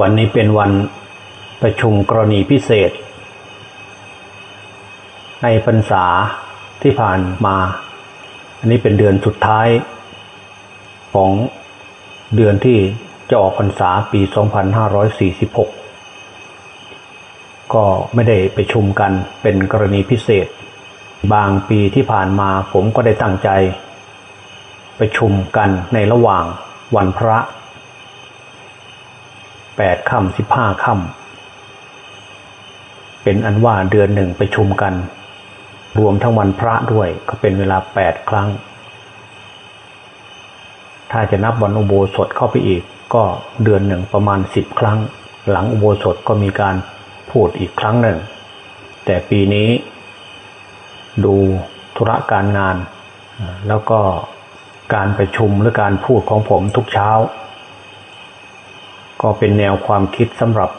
วันนี้เป็นวันประชุมกรณีพิเศษ ในพรรษาที่ผ่านมา อันนี้เป็นเดือนสุดท้าย ของเดือนที่จะออกพรรษาปี 2546 ก็ไม่ได้ไปชุมกันเป็นกรณีพิเศษ บางปีที่ผ่านมาผมก็ได้ตั้งใจ ประชุมกันในระหว่างวันพระ ปดค่ำสิบห้าค่ำเป็นอันว่าเดือนหนึ่งไปชุมกัน รวมทั้งวันพระด้วยก็เป็นเวลาแปดครั้ง ถ้าจะนับวันอุโบสถเข้าไปอีก ก็เดือนหนึ่งประมาณสิบครั้ง หลังอุโบสถก็มีการพูดอีกครั้งหนึ่ง แต่ปีนี้ ดูธุระการงาน แล้วก็การประชุมหรือการพูดของผมทุกเช้า ก็เป็นแนวความคิดสำหรับ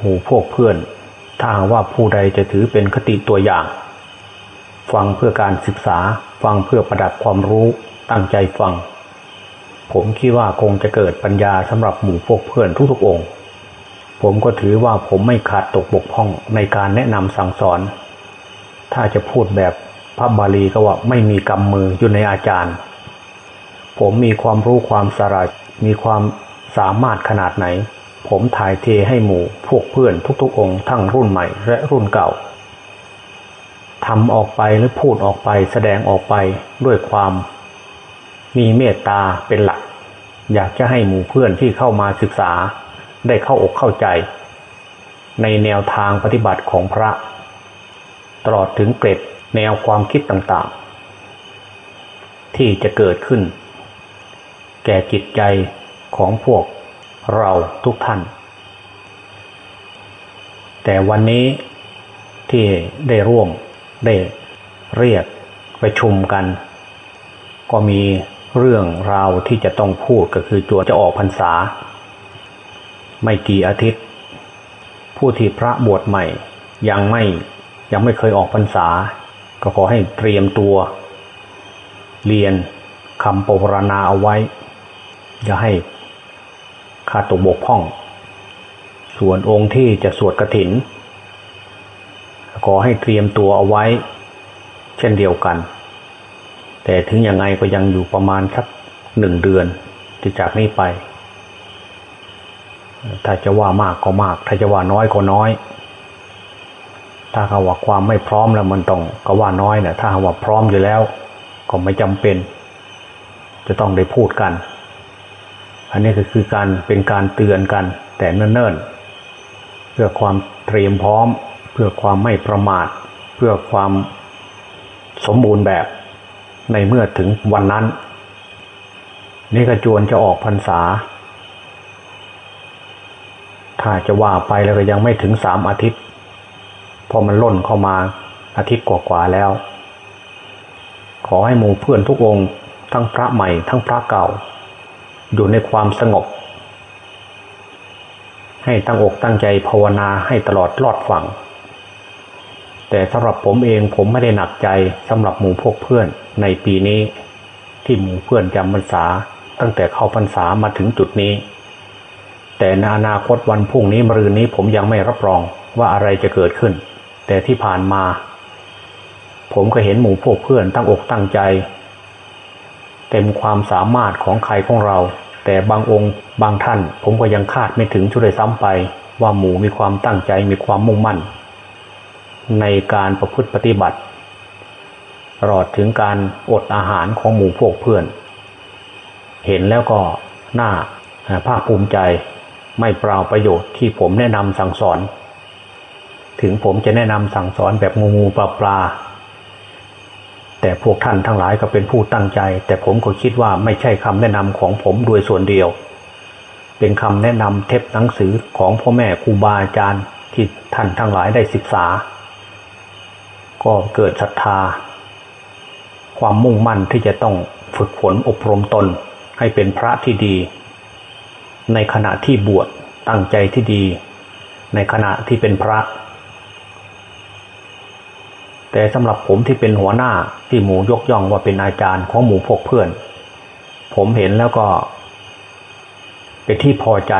หมู่พวกเพื่อน ถ้าว่าผู้ใดจะถือเป็นคติตัวอย่าง ฟังเพื่อการศึกษาฟังเพื่อประดับความรู้ตั้งใจฟัง ผมคิดว่าคงจะเกิดปัญญาสำหรับหมู่พวกเพื่อนทุกๆองค์ ผมก็ถือว่าผมไม่ขาดตกบกพร่องในการแนะนำสั่งสอน ถ้าจะพูดแบบพระบาลีก็ว่าไม่มีกำมืออยู่ในอาจารย์ ผมมีความรู้ความสารมีความ สามารถขนาดไหน ผมถ่ายเทให้หมู่พวกเพื่อนทุกๆ องค์ทั้งรุ่นใหม่และรุ่นเก่าทำออกไปหรือพูดออกไปแสดงออกไปด้วยความ มีเมตตาเป็นหลัก อยากจะให้หมู่เพื่อนที่เข้ามาศึกษา ได้เข้าอกเข้าใจ ในแนวทางปฏิบัติของพระ ตลอดถึงเกร็ดแนวความคิดต่างๆ ที่จะเกิดขึ้น แก่จิตใจ ของพวกเราทุกท่าน แต่วันนี้ที่ได้ร่วมได้เรียกประชุมกัน ก็มีเรื่องราวที่จะต้องพูดก็คือจวนจะออกพรรษา ไม่กี่อาทิตย์ ผู้ที่พระบวชใหม่ยังไม่ยังไม่เคยออกพรรษา ก็ขอให้เตรียมตัว เรียนคำปรารณาเอาไว้ อย่าให้ ขาดตกบกพร่อง ส่วนองค์ที่จะสวดกระถิน ขอให้เตรียมตัวเอาไว้ เช่นเดียวกัน แต่ถึงยังไงก็ยังอยู่ประมาณสักหนึ่งเดือนที่จากนี้ไป ถ้าจะว่ามากก็มาก ถ้าจะว่าน้อยก็น้อย ถ้าเขาว่าความไม่พร้อมแล้วมันต้องก็ว่าน้อยนะถ้าขาว่าพร้อมอยู่แล้ว ก็ไม่จำเป็น จะต้องได้พูดกัน อันนี้ก็คือการเป็นการเตือนกัน แต่เนิ่นๆเพื่อความเตรียมพร้อม เพื่อความไม่ประมาท เพื่อความสมบูรณ์แบบในเมื่อถึงวันนั้น นี่กระจวนจะออกพรรษา ถ้าจะว่าไปแล้วก็ยังไม่ถึงสามอาทิตย์ พอมันล่นเข้ามาอาทิตย์กว่าๆแล้ว ขอให้หมู่เพื่อนทุกองค์ ทั้งพระใหม่ทั้งพระเก่า อยู่ในความสงบ ให้ตั้งอกตั้งใจภาวนาให้ตลอดรอดฝั่ง แต่สำหรับผมเองผมไม่ได้หนักใจสำหรับหมู่พวกเพื่อนในปีนี้ ที่หมู่เพื่อนจำพรรษา ตั้งแต่เข้าพรรษามาถึงจุดนี้ แต่ในอนาคตวันพรุ่งนี้มรืนนี้ผมยังไม่รับรองว่าอะไรจะเกิดขึ้น แต่ที่ผ่านมา ผมก็เห็นหมู่พวกเพื่อนตั้งอกตั้งใจ เต็มความสามารถของใครของเรา แต่บางองค์บางท่าน ผมก็ยังคาดไม่ถึงชุดเลยซ้ำไป ว่าหมู่มีความตั้งใจมีความมุ่งมั่น ในการประพฤติปฏิบัติตลอดถึงการอดอาหารของหมู่พวกเพื่อน เห็นแล้วก็น่าภาคภูมิใจไม่เปล่าประโยชน์ที่ผมแนะนำสั่งสอน ถึงผมจะแนะนำสั่งสอนแบบงูงูปลาปลา แต่พวกท่านทั้งหลายก็เป็นผู้ตั้งใจ แต่ผมก็คิดว่าไม่ใช่คำแนะนำของผมโดยส่วนเดียว เป็นคำแนะนำเทปหนังสือของพ่อแม่ครูบาอาจารย์ที่ท่านทั้งหลายได้ศึกษา ก็เกิดศรัทธา ความมุ่งมั่นที่จะต้องฝึกฝนอบรมตนให้เป็นพระที่ดี ในขณะที่บวชตั้งใจที่ดี ในขณะที่เป็นพระ แต่สำหรับผมที่เป็นหัวหน้าที่หมูยกย่องว่าเป็นอาจารย์ของหมูพวกเพื่อน ผมเห็นแล้วก็ เป็นที่พอใจ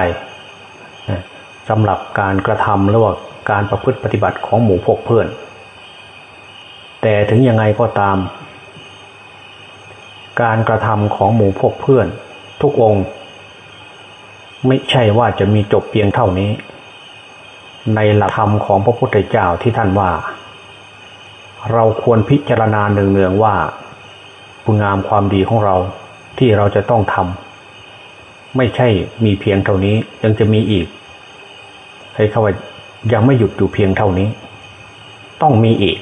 สำหรับการกระทำหรือว่าการประพฤติปฏิบัติของหมูพกเพื่อน แต่ถึงยังไงก็ตาม การกระทำของหมูพกเพื่อน ทุกองค์ ไม่ใช่ว่าจะมีจบเพียงเท่านี้ ในหลักธรรมของพระพุทธเจ้าที่ท่านว่า เราควรพิจารณาเนืองๆว่าคุณงามความดีของเราที่เราจะต้องทำไม่ใช่มีเพียงเท่านี้ยังจะมีอีก ให้เขาว่ายังไม่หยุดอยู่เพียงเท่านี้ ต้องมีอีก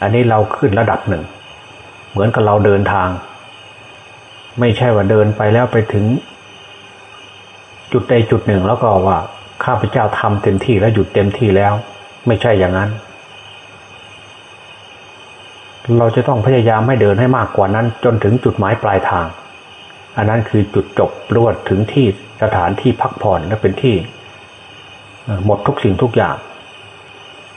อันนี้เราขึ้นระดับหนึ่ง เหมือนกับเราเดินทาง ไม่ใช่ว่าเดินไปแล้วไปถึง จุดใดจุดหนึ่งแล้วก็ว่าข้าพเจ้าทำเต็มที่แล้วหยุดเต็มที่แล้ว ไม่ใช่อย่างนั้น เราจะต้องพยายามให้เดินให้มากกว่านั้น จนถึงจุดหมายปลายทาง อันนั้นคือจุดจบรวดถึงที่สถานที่พักผ่อนและเป็นที่ หมดทุกสิ่งทุกอย่าง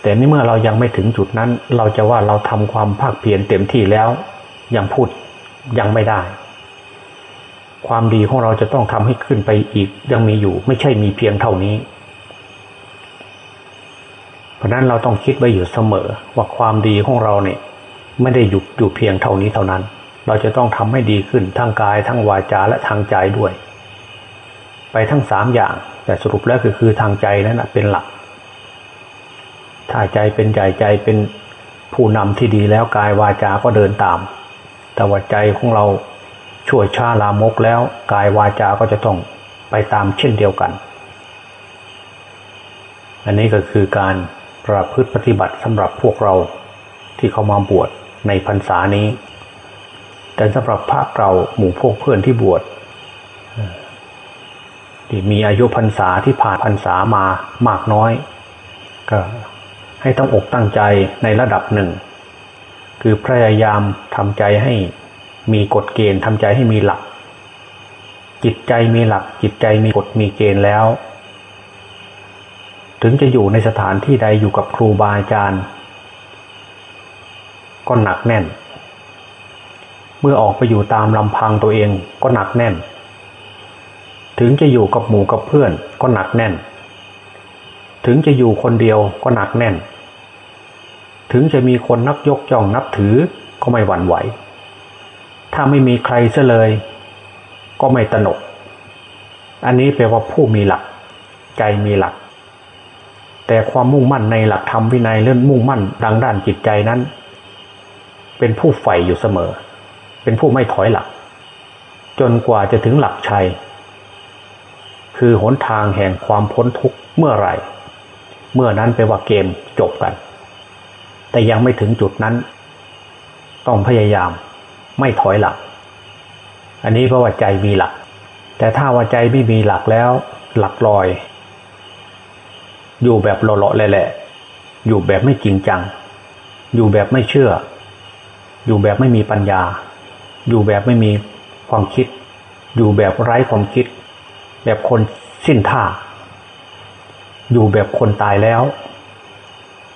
แต่นี่เมื่อเรายังไม่ถึงจุดนั้น เราจะว่าเราทำความภาคเพียรเต็มที่แล้ว ยังพูดยังไม่ได้ ความดีของเราจะต้องทำให้ขึ้นไปอีกยังมีอยู่ ไม่ใช่มีเพียงเท่านี้เพราะนั้นเราต้องคิดไว้อยู่เสมอว่าความดีของเราเนี่ย ไม่ได้หยุดอยู่เพียงเท่านี้เท่านั้น เราจะต้องทำให้ดีขึ้นทั้งกายทั้งวาจาและทางใจด้วย ไปทั้งสามอย่าง แต่สรุปแล้วคือคือทางใจนั่นแหะเป็นหลัก ถ้าใจเป็นใหญ่ใจเป็นผู้นำที่ดีแล้วกายวาจา ก็เดินตาม แต่ว่าใจของเราช่วยชาลามกแล้วกายวาจา ก็จะต้องไปตามเช่นเดียวกัน อันนี้ก็คือการประพฤติปฏิบัติสำหรับพวกเราที่เขามาบวช ในพรรษานี้ แต่สำหรับพระเราหมู่พวกเพื่อนที่บวชที่มีอายุพรรษาที่ผ่านพรรษามามากน้อย ก็ให้ต้องอกตั้งใจในระดับหนึ่ง คือพยายามทำใจให้มีกฎเกณฑ์ทำใจให้มีหลัก จิตใจมีหลัก จิตใจมีกฎมีเกณฑ์แล้ว ถึงจะอยู่ในสถานที่ใดอยู่กับครูบาอาจารย์ ก็หนักแน่น เมื่อออกไปอยู่ตามลำพังตัวเองก็หนักแน่น ถึงจะอยู่กับหมู่กับเพื่อนก็หนักแน่น ถึงจะอยู่คนเดียวก็หนักแน่น ถึงจะมีคนนับยกย่องนับถือก็ไม่หวั่นไหว ถ้าไม่มีใครเสเลย ก็ไม่ตนก อันนี้แปลว่าผู้มีหลัก ใจมีหลักแต่ความมุ่งมั่นในหลักธรรมวินัยเรื่องมุ่งมั่นดังด้านจิตใจนั้น เป็นผู้ใฝ่อยู่เสมอ เป็นผู้ไม่ถอยหลัก จนกว่าจะถึงหลักชัย คือหนทางแห่งความพ้นทุกข์เมื่อไหร่ เมื่อนั้นไปว่าเกมจบกัน แต่ยังไม่ถึงจุดนั้น ต้องพยายามไม่ถอยหลัก อันนี้เพราะว่าใจมีหลัก แต่ถ้าว่าใจไม่มีหลักแล้วหลักลอย อยู่แบบหล่อๆแหละอยู่แบบไม่จริงจัง อยู่แบบไม่เชื่อ อยู่แบบไม่มีปัญญา อยู่แบบไม่มีความคิด อยู่แบบไร้ความคิด แบบคนสิ้นท่า อยู่แบบคนตายแล้ว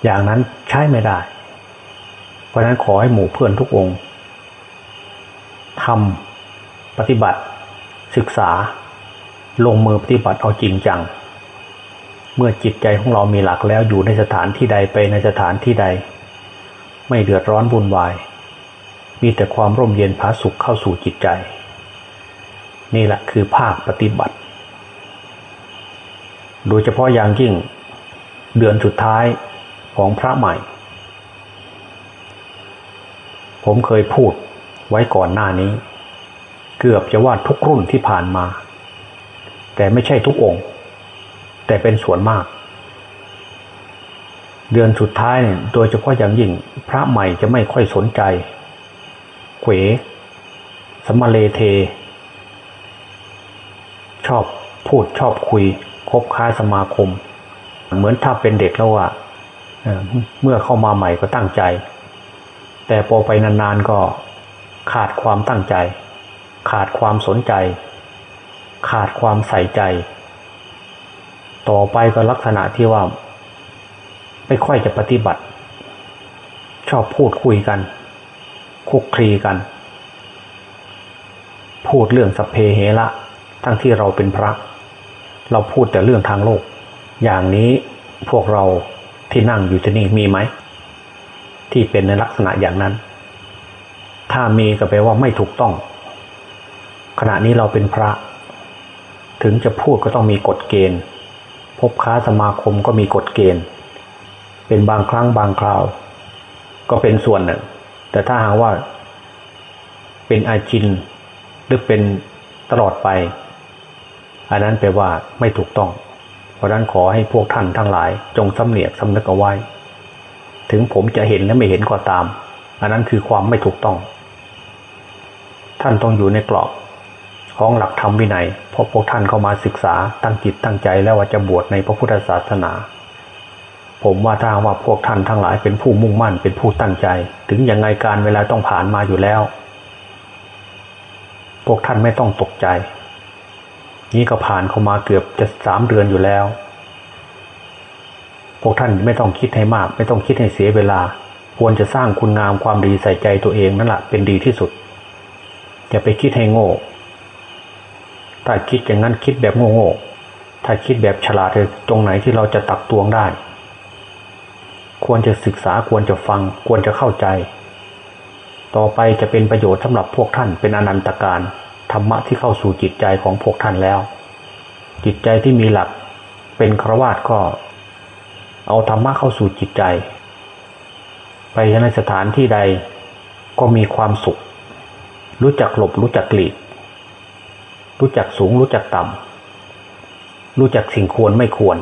อย่างนั้นใช้ไม่ได้ เพราะนั้นขอให้หมู่เพื่อนทุกองค์ทำปฏิบัติ ศึกษา ลงมือปฏิบัติเอาจริงจัง เมื่อจิตใจของเรามีหลักแล้วอยู่ในสถานที่ใดไปในสถานที่ใด ไม่เดือดร้อนวุ่นวาย มีแต่ความร่มเย็นผาสุขเข้าสู่จิตใจ นี่แหละคือภาคปฏิบัติ โดยเฉพาะอย่างยิ่งเดือนสุดท้ายของพระใหม่ ผมเคยพูดไว้ก่อนหน้านี้ เกือบจะว่าทุกรุ่นที่ผ่านมา แต่ไม่ใช่ทุกองค์ แต่เป็นส่วนมาก เดือนสุดท้ายโดยเฉพาะอย่างยิ่งพระใหม่จะไม่ค่อยสนใจ เขวสมเลเท ชอบพูดชอบคุย คบค้าสมาคม เหมือนถ้าเป็นเด็กแล้วอะเมื่อเข้ามาใหม่ก็ตั้งใจ แต่พอไปนานๆก็ขาดความตั้งใจ ขาดความสนใจ ขาดความใส่ใจ ต่อไปก็ลักษณะที่ว่า ไม่ค่อยจะปฏิบัติ ชอบพูดคุยกัน คุกคลีกัน พูดเรื่องสเพเหระทั้งที่เราเป็นพระ เราพูดแต่เรื่องทางโลก อย่างนี้พวกเราที่นั่งอยู่ที่นี่มีไหม ที่เป็นในลักษณะอย่างนั้น ถ้ามีก็แปลว่าไม่ถูกต้อง ขณะนี้เราเป็นพระ ถึงจะพูดก็ต้องมีกฎเกณฑ์ พบค้าสมาคมก็มีกฎเกณฑ์ เป็นบางครั้งบางคราว ก็เป็นส่วนหนึ่ง แต่ถ้าหากว่าเป็นอาจินหรือเป็นตลอดไป อันนั้นแปลว่าไม่ถูกต้อง เพราะนั้นขอให้พวกท่านทั้งหลาย จงสำเนียกสำนึกเอาไว้ ถึงผมจะเห็นและไม่เห็นก็ตาม อันนั้นคือความไม่ถูกต้อง ท่านต้องอยู่ในกรอบของหลักธรรมวินัยเพราะพวกท่านเข้ามาศึกษาตั้งจิตตั้งใจแล้วว่าจะบวชในพระพุทธศาสนา ผมว่าถ้าว่าพวกท่านทั้งหลายเป็นผู้มุ่งมั่นเป็นผู้ตั้งใจ ถึงยังไงการเวลาต้องผ่านมาอยู่แล้ว พวกท่านไม่ต้องตกใจ นี่ก็ผ่านเข้ามาเกือบจะสามเดือนอยู่แล้ว พวกท่านไม่ต้องคิดให้มาก ไม่ต้องคิดให้เสียเวลา ควรจะสร้างคุณงามความดีใส่ใจตัวเองนั่นแหละเป็นดีที่สุดอย่าไปคิดให้โง่ถ้าคิดอย่างนั้นคิดแบบโง่ๆถ้าคิดแบบฉลาดตรงไหนที่เราจะตักตวงได้ ควรจะศึกษาควรจะฟังควรจะเข้าใจ ต่อไปจะเป็นประโยชน์สำหรับพวกท่านเป็นอนันตการธรรมะที่เข้าสู่จิตใจของพวกท่านแล้ว จิตใจที่มีหลักเป็นครวาสก็ เอาธรรมะเข้าสู่จิตใจ ไปในสถานที่ใดก็มีความสุข รู้จักหลบรู้จักหลีก รู้จักสูงรู้จักต่ำรู้จักสิ่งควรไม่ควร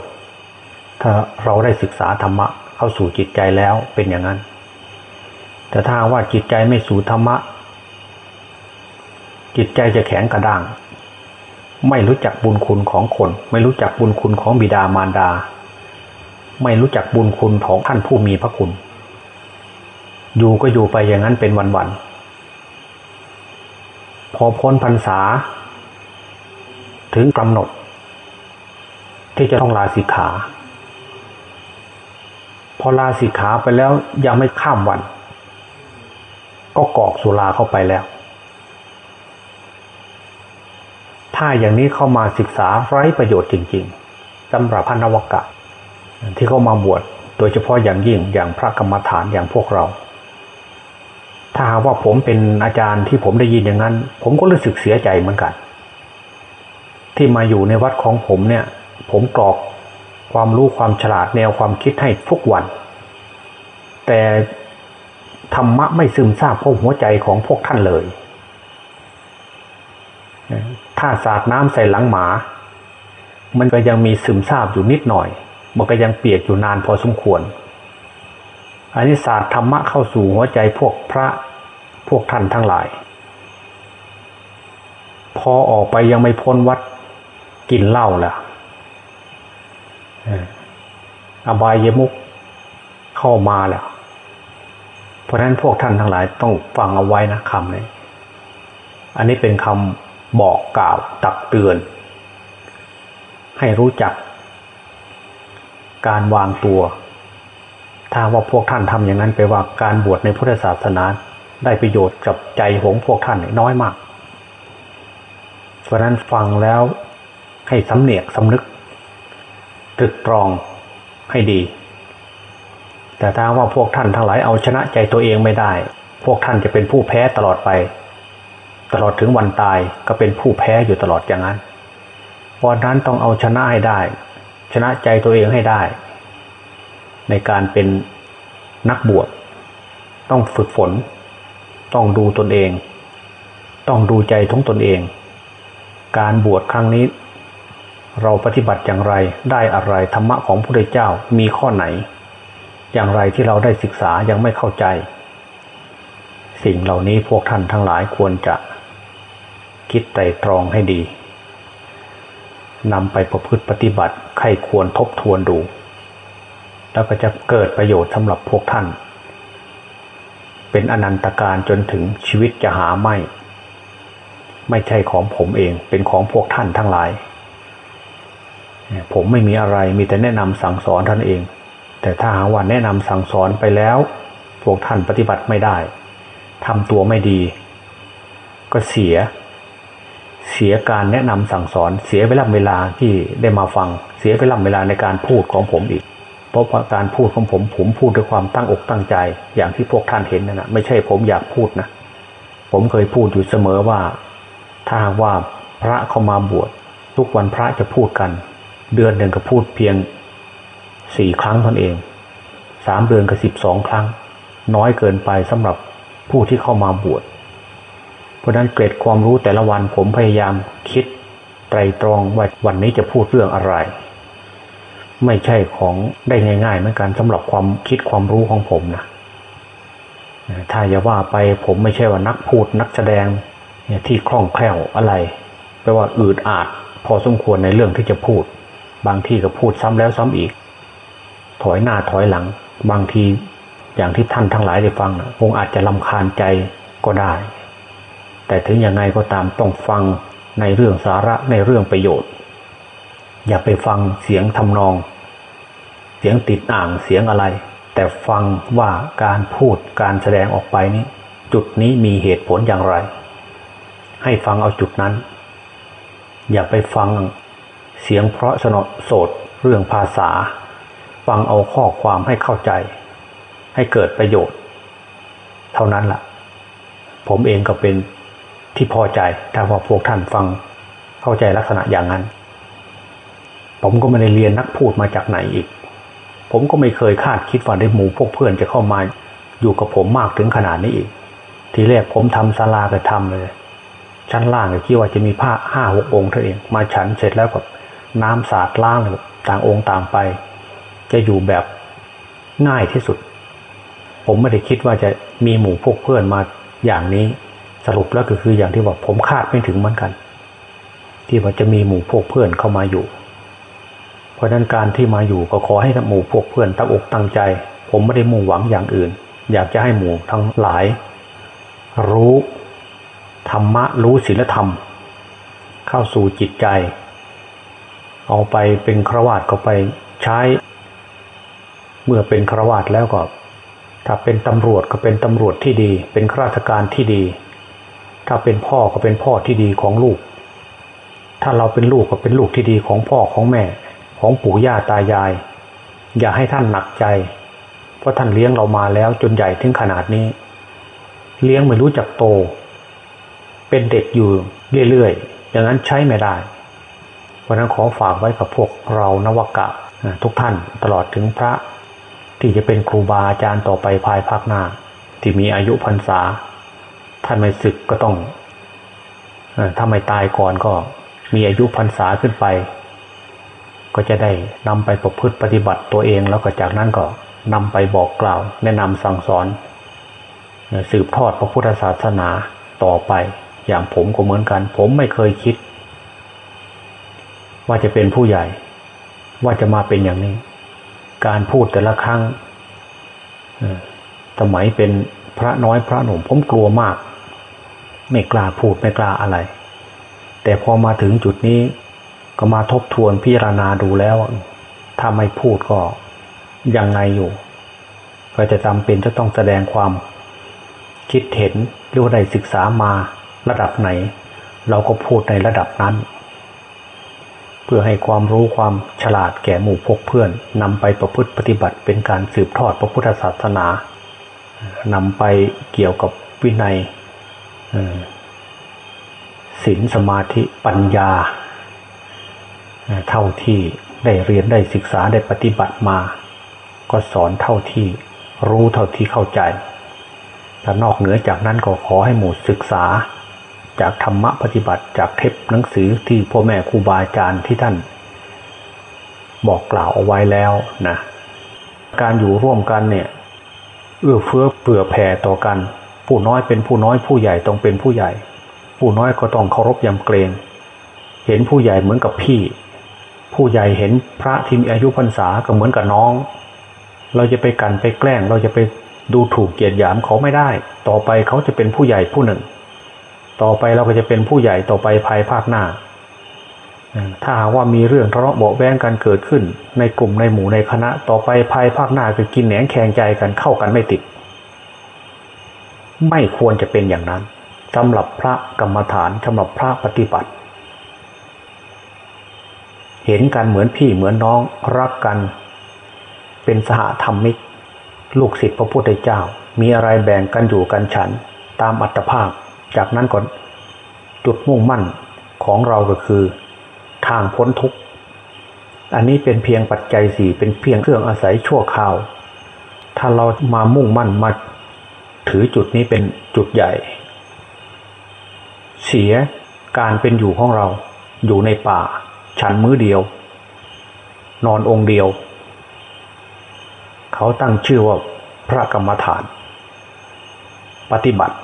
ถ้าเราได้ศึกษาธรรมะ เข้าสู่จิตใจแล้วเป็นอย่างนั้น แต่ถ้าว่าจิตใจไม่สู่ธรรมะ จิตใจจะแข็งกระด้าง ไม่รู้จักบุญคุณของคน ไม่รู้จักบุญคุณของบิดามารดา ไม่รู้จักบุญคุณของท่านผู้มีพระคุณ อยู่ก็อยู่ไปอย่างนั้นเป็นวันๆพอพ้นพรรษา ถึงกำหนด ที่จะต้องลาสิกขา พอลาสิกขาไปแล้วยังไม่ข้ามวัน ก็กอกสุราเข้าไปแล้ว ถ้าอย่างนี้เข้ามาศึกษาไร้ประโยชน์จริง ๆสำหรับพระนวกะ ที่เข้ามาบวชโดยเฉพาะอย่างยิ่งอย่างพระกรรมฐานอย่างพวกเรา ถ้าหากว่าผมเป็นอาจารย์ที่ผมได้ยินอย่างนั้น ผมก็รู้สึกเสียใจเหมือนกัน ที่มาอยู่ในวัดของผมเนี่ย ผมกรอก ความรู้ความฉลาดแนวความคิดให้ทุกวัน แต่ธรรมะไม่ซึมซาบเข้าหัวใจของพวกท่านเลย ถ้าสาดน้ำใส่หลังหมา มันก็ยังมีซึมซาบอยู่นิดหน่อย มันก็ยังเปียกอยู่นานพอสมควร อันนี้ศาสตร์ธรรมะเข้าสู่หัวใจพวกพระพวกท่านทั้งหลาย พอออกไปยังไม่พ้นวัดกินเหล้าล้ว อบายยมุกเข้ามาแล้ว เพราะฉะนั้นพวกท่านทั้งหลายต้องฟังเอาไว้นะคำนี้ อันนี้เป็นคำบอกกล่าวตักเตือน ให้รู้จัก การวางตัว ถ้าว่าพวกท่านทำอย่างนั้นไปว่าการบวชในพุทธศาสนาได้ประโยชน์กับใจของพวกท่านน้อยมาก เพราะนั้นฟังแล้วให้สำเนียกสำนึก ตรึกตรองให้ดี แต่ถ้าว่าพวกท่านทั้งหลายเอาชนะใจตัวเองไม่ได้ พวกท่านจะเป็นผู้แพ้ตลอดไป ตลอดถึงวันตายก็เป็นผู้แพ้อยู่ตลอดอย่างนั้นเพราะนั้นต้องเอาชนะให้ได้ ชนะใจตัวเองให้ได้ ในการเป็นนักบวชต้องฝึกฝน ต้องดูตนเอง ต้องดูใจของตนเอง การบวชครั้งนี้ เราปฏิบัติอย่างไรได้อะไรธรรมะของพระพุทธเจ้ามีข้อไหน อย่างไรที่เราได้ศึกษายังไม่เข้าใจ สิ่งเหล่านี้พวกท่านทั้งหลายควรจะ คิดไตรตรองให้ดีนำไปประพฤติปฏิบัติใครควรทบทวนดู แล้วก็จะเกิดประโยชน์สำหรับพวกท่าน เป็นอนันตการจนถึงชีวิตจะหาไม่ ไม่ใช่ของผมเองเป็นของพวกท่านทั้งหลาย ผมไม่มีอะไรมีแต่แนะนำสั่งสอนท่านเอง แต่ถ้าหาว่าแนะนำสั่งสอนไปแล้ว พวกท่านปฏิบัติไม่ได้ทำตัวไม่ดี ก็เสีย เสียการแนะนำสั่งสอนเสียเวลาเวลาที่ได้มาฟัง เสียเวลาเวลาในการพูดของผมอีก เพราะการพูดของผมผมพูดด้วยความตั้งอกตั้งใจ อย่างที่พวกท่านเห็นนั่นนะไม่ใช่ผมอยากพูดนะผมเคยพูดอยู่เสมอว่า ถ้าหากว่าพระเข้ามาบวชทุกวันพระจะพูดกัน เดือนหนึ่งก็พูดเพียงสี่ครั้งเท่านั้นเองสามเดือนก็สิบสองครั้ง น้อยเกินไปสำหรับผู้ที่เข้ามาบวชเพราะนั้นเกรดความรู้แต่ละวันผมพยายามคิดไตรตรองว่าวันนี้จะพูดเรื่องอะไร ไม่ใช่ของได้ง่ายๆเหมือนกันสำหรับความคิดความรู้ของผมนะถ้าอย่าว่าไปผมไม่ใช่ว่านักพูดนักแสดงที่คล่องแคล่วอะไรแปลว่าอืดอาดพอสมควรในเรื่องที่จะพูด บางที่ก็พูดซ้ำแล้วซ้ำอีก ถอยหน้าถอยหลัง บางทีอย่างที่ท่านทั้งหลายได้ฟังนะคงอาจจะลำคาญใจก็ได้ แต่ถึงยังไงก็ตามต้องฟังในเรื่องสาระในเรื่องประโยชน์ อย่าไปฟังเสียงทำนอง เสียงติดอ่างเสียงอะไร แต่ฟังว่าการพูดการแสดงออกไปนี้ จุดนี้มีเหตุผลอย่างไร ให้ฟังเอาจุดนั้น อย่าไปฟัง เสียงเพราะสนโสดเรื่องภาษา ฟังเอาข้อความให้เข้าใจ ให้เกิดประโยชน์ เท่านั้นละ่ะ ผมเองก็เป็นที่พอใจถ้าว่าพวกท่านฟังเข้าใจลักษณะอย่างนั้น ผมก็ไม่ได้เรียนนักพูดมาจากไหนอีก ผมก็ไม่เคยคาดคิดว่าได้หมู่พวกเพื่อนจะเข้ามาอยู่กับผมมากถึงขนาดนี้อีก ทีแรกผมทำศาลาก็ทำเลย ชั้นล่างก็คิดว่าจะมีผ้าห้าหกองค์เท่าเอง มาฉันเสร็จแล้วก็ น้ำสาดล้างต่างองค์ต่างไป จะอยู่แบบง่ายที่สุด ผมไม่ได้คิดว่าจะมีหมู่พวกเพื่อนมาอย่างนี้สรุปแล้วก็คืออย่างที่ว่าผมคาดไม่ถึงเหมือนกัน ที่ว่าจะมีหมู่พวกเพื่อนเข้ามาอยู่ เพราะนั้นการที่มาอยู่ก็ขอให้หมู่พวกเพื่อนตั้งอกตั้งใจ ผมไม่ได้มุ่งหวังอย่างอื่น อยากจะให้หมู่ทั้งหลาย รู้ธรรมะรู้ศีลธรรม เข้าสู่จิตใจ เอาไปเป็นครวาสก็ไปใช้ เมื่อเป็นครวาสแล้วก็ ถ้าเป็นตำรวจก็เป็นตำรวจที่ดี เป็นข้าราชการที่ดี ถ้าเป็นพ่อก็เป็นพ่อที่ดีของลูก ถ้าเราเป็นลูกก็เป็นลูกที่ดีของพ่อของแม่ ของปู่ย่าตายาย อย่าให้ท่านหนักใจ เพราะท่านเลี้ยงเรามาแล้วจนใหญ่ถึงขนาดนี้ เลี้ยงไม่รู้จักโต เป็นเด็กอยู่เรื่อยๆอย่างนั้นใช้ไม่ได้ เพราะนั้นขอฝากไว้กับพวกเรานวกะทุกท่านตลอดถึงพระ ที่จะเป็นครูบาอาจารย์ต่อไปภายภาคหน้า ที่มีอายุพรรษา ท่านไม่ศึกก็ต้องถ้าไม่ตายก่อนก็มีอายุพรรษาขึ้นไป ก็จะได้นำไปประพฤติปฏิบัติตัวเองแล้วก็จากนั้นก็นำไปบอกกล่าว แนะนำสั่งสอน สืบทอดพระพุทธศาสนาต่อไป อย่างผมก็เหมือนกัน ผมไม่เคยคิด ว่าจะเป็นผู้ใหญ่ ว่าจะมาเป็นอย่างนี้ การพูดแต่ละครั้งสมัยเป็นพระน้อยพระหนุ่มผมกลัวมาก ไม่กล้าพูดไม่กล้าอะไร แต่พอมาถึงจุดนี้ ก็มาทบทวนพิจารณาดูแล้วถ้าไม่พูดก็ยังไงอยู่ ก็จะจำเป็นจะต้องแสดงความคิดเห็นหรือว่าได้ศึกษามาระดับไหน เราก็พูดในระดับนั้น พื่อให้ความรู้ความฉลาดแก่หมู่พกเพื่อนนำไปประพฤติปฏิบัติเป็นการสืบทอดพระพุทธศาสนานำไปเกี่ยวกับวินัยศีลสมาธิปัญญา เท่าที่ได้เรียนได้ศึกษาได้ปฏิบัติมา ก็สอนเท่าที่รู้เท่าที่เข้าใจถ้านอกเหนือจากนั้นก็ขอให้หมู่ศึกษา จากธรรมะปฏิบัติจากเทปหนังสือที่พ่อแม่ครูบาอาจารย์ที่ท่าน บอกกล่าวเอาไว้แล้วนะการอยู่ร่วมกันเนี่ยเอื้อเฟื้อเผื่อแผ่ต่อกัน ผู้น้อยเป็นผู้น้อยผู้ใหญ่ต้องเป็นผู้ใหญ่ ผู้น้อยก็ต้องเคารพยำเกรง เห็นผู้ใหญ่เหมือนกับพี่ ผู้ใหญ่เห็นพระที่มีอายุพรรษาก็เหมือนกับน้อง เราจะไปกันไปแกล้งเราจะไปดูถูกเกียรติหยามเขาไม่ได้ ต่อไปเขาจะเป็นผู้ใหญ่ผู้หนึ่ง ต่อไปเราก็จะเป็นผู้ใหญ่ต่อไปภายภาคหน้า ถ้าหากว่ามีเรื่องทะเลาะเบาแวงกันเกิดขึ้น ในกลุ่มในหมู่ในคณะต่อไปภายภาคหน้าคือกินแหนงแข่งใจกันเข้ากันไม่ติด ไม่ควรจะเป็นอย่างนั้นสำหรับพระกรรมฐานสำหรับพระปฏิบัติ เห็นกันเหมือนพี่เหมือนน้องรักกัน เป็นสหธรรมิก ลูกศิษย์พระพุทธเจ้า มีอะไรแบ่งกันอยู่กันฉันตามอัตภาพ จากนั้นก่อนจุดมุ่งมั่นของเราก็คือ ทางพ้นทุกข์ อันนี้เป็นเพียงปัจจัยสี่เป็นเพียงเครื่องอาศัยชั่วคราว ถ้าเรามามุ่งมั่นมาถือจุดนี้เป็นจุดใหญ่ เสียการเป็นอยู่ของเราอยู่ในป่า ฉันมื้อเดียว นอนองค์เดียว เขาตั้งชื่อว่าพระกรรมฐาน ปฏิบัติ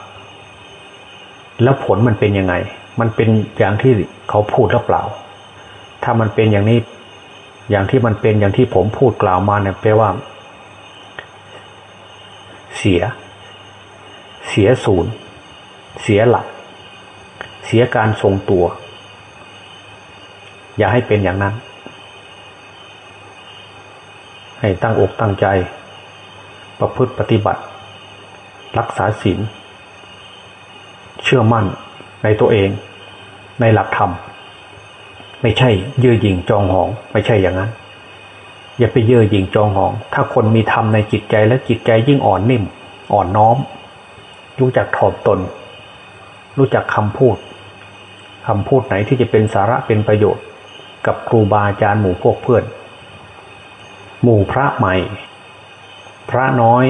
แล้วผลมันเป็นยังไง มันเป็นอย่างที่เขาพูดหรือเปล่า ถ้ามันเป็นอย่างนี้อย่างที่มันเป็นอย่างที่ผมพูดกล่าวมาเนี่ยแปลว่า เสีย เสียศูนย์ เสียหลัก เสียการทรงตัว อย่าให้เป็นอย่างนั้น ให้ตั้งอกตั้งใจ ประพฤติปฏิบัติ รักษาศีล ชื่อมั่นในตัวเอง ในหลักธรรม ไม่ใช่เย่อหยิ่งจองหอง ไม่ใช่อย่างนั้น อย่าไปเย่อหยิ่งจองหอง ถ้าคนมีธรรมในจิตใจและจิตใจยิ่งอ่อนนิ่ม อ่อนน้อม รู้จักถ่อมตน รู้จักคำพูดคำพูดไหนที่จะเป็นสาระเป็นประโยชน์ กับครูบาอาจารย์หมู่พวกเพื่อน หมู่พระใหม่ พระน้อย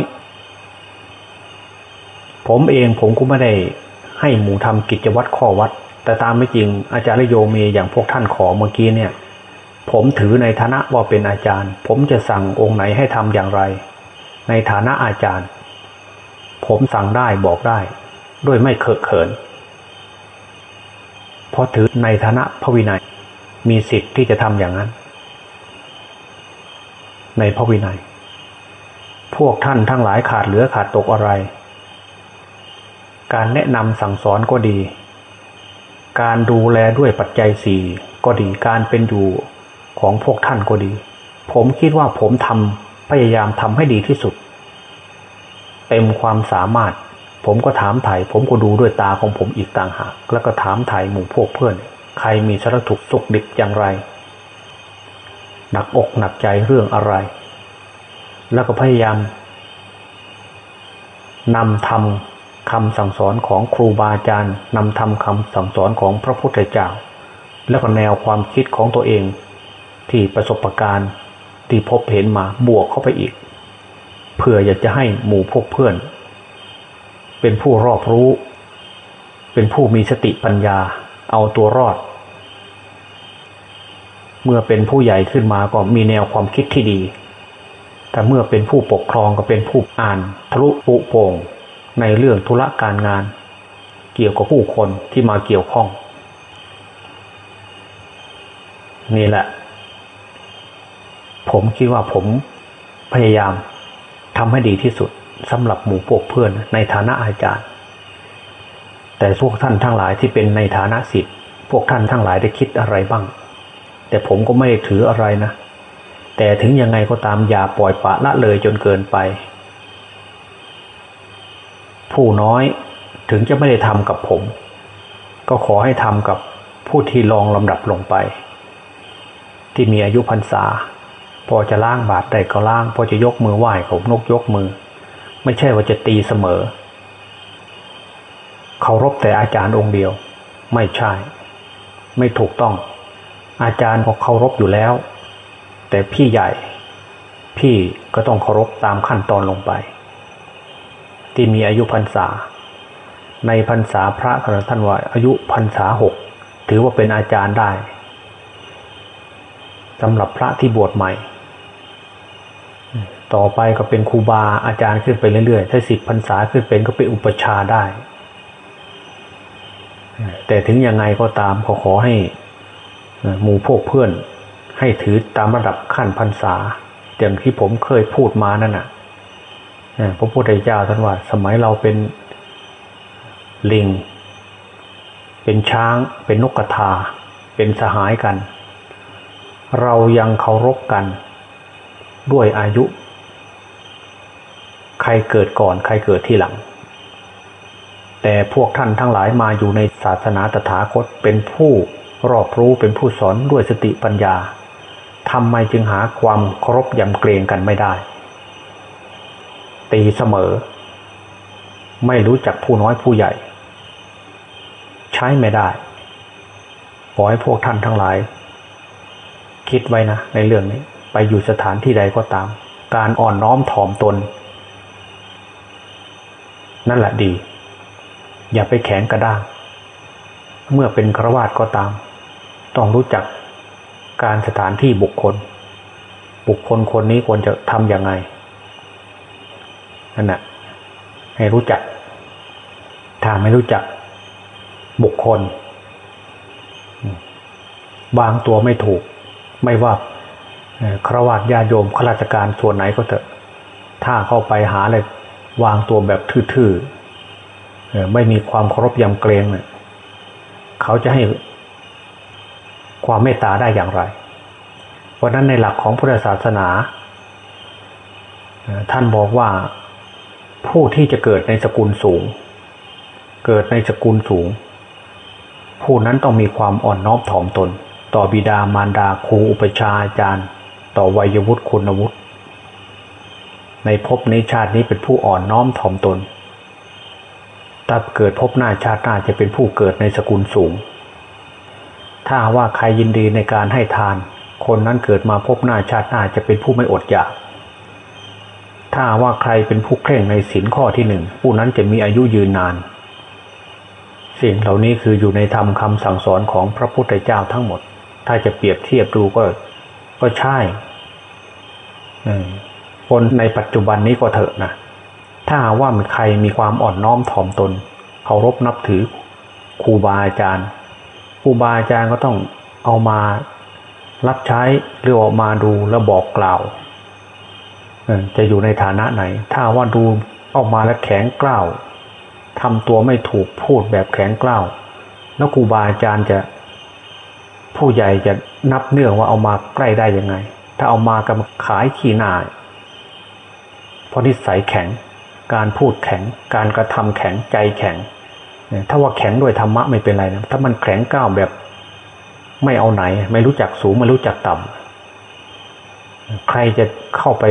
ผมเองผมก็ไม่ได้ ให้หมู่ทำกิจวัตรข้อวัด แต่ตามไม่จริงอาจารย์โยมีอย่างพวกท่านขอเมื่อกี้เนี่ย ผมถือในฐานะว่าเป็นอาจารย์ ผมจะสั่งองค์ไหนให้ทำอย่างไร ในฐานะอาจารย์ ผมสั่งได้บอกได้ ด้วยไม่เคอะเขินเพราะถือในฐานะพระวินัย มีสิทธิ์ที่จะทำอย่างนั้น ในพระวินัย พวกท่านทั้งหลายขาดเหลือขาดตกอะไร การแนะนำสั่งสอนก็ดี การดูแลด้วยปัจจัยสี่ก็ดีการเป็นอยู่ของพวกท่านก็ดี ผมคิดว่าผมทำพยายามทำให้ดีที่สุด เต็มความสามารถ ผมก็ถามไถ่ผมก็ดูด้วยตาของผมอีกต่างหาก แล้วก็ถามไถ่หมู่พวกเพื่อน ใครมีสารถุกสุขดิบอย่างไร หนักอกหนักใจเรื่องอะไร แล้วก็พยายามนำทำ คำสั่งสอนของครูบาอาจารย์นำทำคำสั่งสอนของพระพุทธเจ้า แล้วก็แนวความคิดของตัวเอง ที่ประสบการณ์ที่พบเห็นมาบวกเข้าไปอีก เพื่ออยากจะให้หมู่พวกเพื่อน เป็นผู้รอบรู้ เป็นผู้มีสติปัญญาเอาตัวรอด เมื่อเป็นผู้ใหญ่ขึ้นมาก็มีแนวความคิดที่ดี แต่เมื่อเป็นผู้ปกครองก็เป็นผู้อ่านทะลุปุโป่ง ในเรื่องธุระการงาน เกี่ยวกับผู้คนที่มาเกี่ยวข้อง นี่แหละ ผมคิดว่าผมพยายามทำให้ดีที่สุดสำหรับหมู่พวกเพื่อนในฐานะอาจารย์ แต่พวกท่านทั้งหลายที่เป็นในฐานะสิทธิ์พวกท่านทั้งหลายได้คิดอะไรบ้าง แต่ผมก็ไม่ได้ถืออะไรนะ แต่ถึงยังไงก็ตามอย่าปล่อยปะละเลยจนเกินไป ผู้น้อยถึงจะไม่ได้ทำกับผม ก็ขอให้ทำกับผู้ที่ลองลำดับลงไป ที่มีอายุพรรษา พอจะล้างบาตรได้ก็ล้าง พอจะยกมือไหว้ผมนกยกมือ ไม่ใช่ว่าจะตีเสมอเคารพแต่อาจารย์องค์เดียว ไม่ใช่ ไม่ถูกต้อง อาจารย์ก็เคารพอยู่แล้ว แต่พี่ใหญ่ พี่ก็ต้องเคารพตามขั้นตอนลงไป ที่มีอายุพรรษา ในพรรษาพระคณะท่านว่าอายุพรรษาหกถือว่าเป็นอาจารย์ได้สำหรับพระที่บวชใหม่ ต่อไปก็เป็นครูบาอาจารย์ขึ้นไปเรื่อยๆ ถ้าสิบพรรษาขึ้นเป็นก็เป็นอุปชาได้ แต่ถึงยังไงก็ตามขอขอให้หมู่พวกเพื่อนให้ถือตามระดับขั้นพรรษาอย่างที่ผมเคยพูดมานั่นน่ะ พระพุทธเจ้าท่านว่า สมัยเราเป็นลิง เป็นช้าง เป็นนกกระทา เป็นสหายกัน เรายังเคารพกันด้วยอายุ ใครเกิดก่อน ใครเกิดที่หลัง แต่พวกท่านทั้งหลายมาอยู่ในศาสนาตถาคตเป็นผู้รอบรู้เป็นผู้สอนด้วยสติปัญญาทำไมจึงหาความเคารพยำเกรงกันไม่ได้ ตีเสมอ ไม่รู้จักผู้น้อยผู้ใหญ่ ใช้ไม่ได้ ขอให้พวกท่านทั้งหลาย คิดไว้นะ ในเรื่องนี้ ไปอยู่สถานที่ใดก็ตาม การอ่อนน้อมถ่อมตน นั่นแหละดี อย่าไปแข็งกระด้าง เมื่อเป็นครวาสก็ตาม ต้องรู้จักการสถานที่บุคคล บุคคลคนนี้ควรจะทำอย่างไง นั่นแหะให้รู้จัก ถ้าไม่รู้จักบุคคลวางตัวไม่ถูก ไม่ว่าครวญญาโยมข้าราชการส่วนไหนก็เถอะ ถ้าเข้าไปหาเลยวางตัวแบบทื่อๆไม่มีความเคารพยำเกรงเนี่ยเขาจะให้ความเมตตาได้อย่างไร เพราะนั้นในหลักของพุทธศาสนา ท่านบอกว่า ผู้ที่จะเกิดในสกุลสูง เกิดในสกุลสูง ผู้นั้นต้องมีความอ่อนน้อมถ่อมตน ต่อบิดามารดาครูอุปชาอาจารย์ ต่อวัยวุฒิคุณวุฒิในภพนี้ชาตินี้เป็นผู้อ่อนน้อมถ่อมตนถ้าเกิดภพหน้าชาติหน้าจะเป็นผู้เกิดในสกุลสูง ถ้าว่าใครยินดีในการให้ทาน คนนั้นเกิดมาพบหน้าชาติหน้าจะเป็นผู้ไม่อดอยาก ถ้าว่าใครเป็นผู้เคร่งในศีลข้อที่หนึ่งผู้นั้นจะมีอายุยืนนาน สิ่งเหล่านี้คืออยู่ในธรรมคำสั่งสอนของพระพุทธเจ้าทั้งหมด ถ้าจะเปรียบเทียบดูก็ก็ใช่คนในปัจจุบันนี้ก็เถอะนะถ้าว่าใครมีความอ่อนน้อมถ่อมตนเคารพนับถือครูบาอาจารย์ครูบาอาจารย์ก็ต้องเอามารับใช้หรือออกมาดูแล้วบอกกล่าว จะอยู่ในฐานะไหน ถ้าว่าดูออกมาแล้วแข็งกล้าวทำตัวไม่ถูกพูดแบบแข็งกล้าวแล้วครูบาอาจารย์จะผู้ใหญ่จะนับเนื่องว่าเอามาใกล้ได้ยังไง ถ้าเอามากับขายขี้หน้าเพราะนิสัยแข็ง การพูดแข็ง การกระทำแข็งใจแข็ง ถ้าว่าแข็งด้วยธรรมะไม่เป็นไรนะถ้ามันแข็งก้าวแบบ ไม่เอาไหน ไม่รู้จักสูงไม่รู้จักต่ำใครจะเข้าไป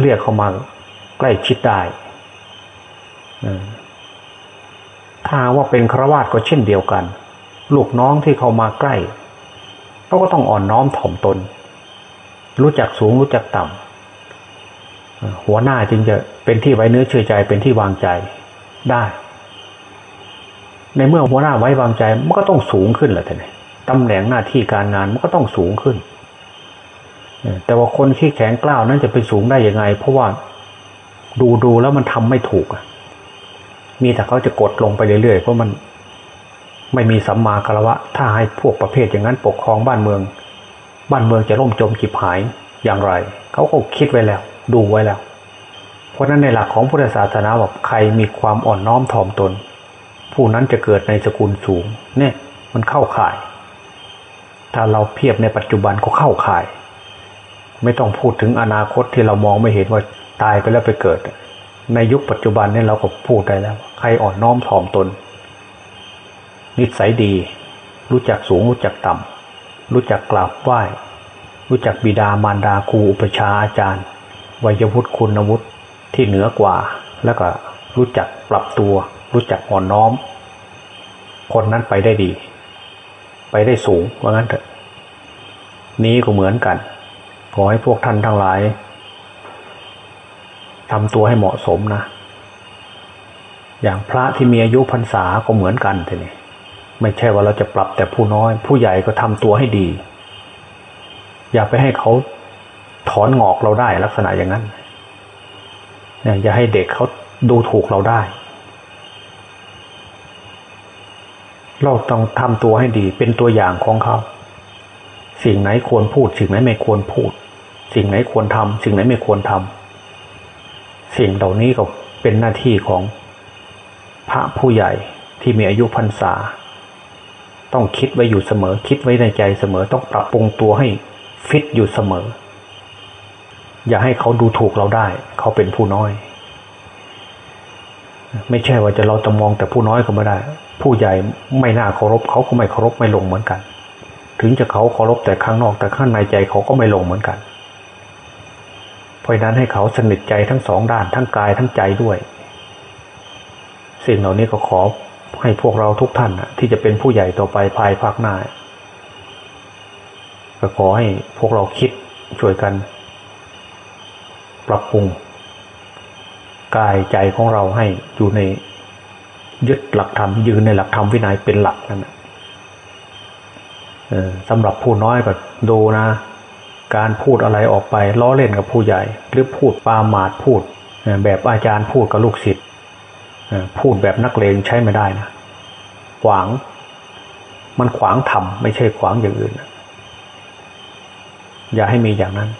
เรียกเข้ามาใกล้ชิดได้ถ้าว่าเป็นครวาสก็เช่นเดียวกัน ลูกน้องที่เข้ามาใกล้เขาก็ต้องอ่อนน้อมถ่อมตน รู้จักสูงรู้จักต่ำหัวหน้าจึงจะเป็นที่ไว้เนื้อเชื่อใจเป็นที่วางใจได้ ในเมื่อหัวหน้าไว้วางใจมันก็ต้องสูงขึ้นแหละท่านตำแหน่งหน้าที่การงานมันก็ต้องสูงขึ้น แต่ว่าคนที่แข็งกล้าวนั้นจะไปสูงได้ยังไง เพราะว่าดูดูแล้วมันทำไม่ถูกมีแต่เขาจะกดลงไปเรื่อยๆเพราะมันไม่มีสัมมาคารวะ ถ้าให้พวกประเภทอย่างนั้นปกครองบ้านเมือง บ้านเมืองจะล่มจมจิบหายอย่างไร เขาก็คิดไว้แล้ว ดูไว้แล้ว เพราะนั้นในหลักของพุทธศาสนาแบอกใครมีความอ่อนน้อมถ่อมตน ผู้นั้นจะเกิดในสกุลสูง เนี่ย มันเข้าข่าย ถ้าเราเพียบในปัจจุบันก็เข้าข่าย ไม่ต้องพูดถึงอนาคตที่เรามองไม่เห็นว่าตายไปแล้วไปเกิด ในยุคปัจจุบันเนี่ยเราก็พูดได้แล้ว ใครอ่อนน้อมถ่อมตน นิสัยดี รู้จักสูงรู้จักต่ำรู้จักกราบไหว้ รู้จักบิดามารดาครูอุปชาอาจารย์วัยวุฒิคุณวุฒิที่เหนือกว่า แล้วก็รู้จักปรับตัว รู้จักอ่อนน้อม คนนั้นไปได้ดี ไปได้สูงว่างั้นเถอะ นี้ก็เหมือนกัน ขอให้พวกท่านทั้งหลายทำตัวให้เหมาะสมนะ อย่างพระที่มีอายุพรรษาก็เหมือนกันทีนี้ไม่ใช่ว่าเราจะปรับแต่ผู้น้อย ผู้ใหญ่ก็ทำตัวให้ดี อย่าไปให้เขาถอนงอกเราได้ลักษณะอย่างนั้นอย่าให้เด็กเขาดูถูกเราได้ เราต้องทำตัวให้ดีเป็นตัวอย่างของเขา สิ่งไหนควรพูด สิ่งไหนไม่ควรพูด สิ่งไหนควรทำสิ่งไหนไม่ควรทำสิ่งเหล่านี้ก็เป็นหน้าที่ของพระผู้ใหญ่ที่มีอายุพรรษา ต้องคิดไว้อยู่เสมอ คิดไว้ในใจเสมอ ต้องปรับปรุงตัวให้ฟิตอยู่เสมอ อย่าให้เขาดูถูกเราได้ เขาเป็นผู้น้อย ไม่ใช่ว่าจะเราจะมองแต่ผู้น้อยก็ไม่ได้ ผู้ใหญ่ไม่น่าเคารพเขาก็ไม่เคารพไม่ลงเหมือนกัน ถึงจะเขาเคารพแต่ข้างนอกแต่ข้างในใจเขาก็ไม่ลงเหมือนกัน เพราะนั้นให้เขาสนิทใจทั้งสองด้านทั้งกายทั้งใจด้วย สิ่งเหล่านี้ก็ขอให้พวกเราทุกท่านที่จะเป็นผู้ใหญ่ต่อไปภายภาคหน้าก็ขอให้พวกเราคิดช่วยกัน ปรับปรุง กายใจของเราให้อยู่ในยึดหลักธรรมยืนในหลักธรรมวินัยเป็นหลักนั่นแหละสำหรับผู้น้อยก็ดูนะ การพูดอะไรออกไปล้อเล่นกับผู้ใหญ่ หรือพูดปาหมาดพูด แบบอาจารย์พูดกับลูกศิษย์พูดแบบนักเลงใช้ไม่ได้นะขวาง มันขวางธรรมไม่ใช่ขวางอย่างอื่น อย่าให้มีอย่างนั้น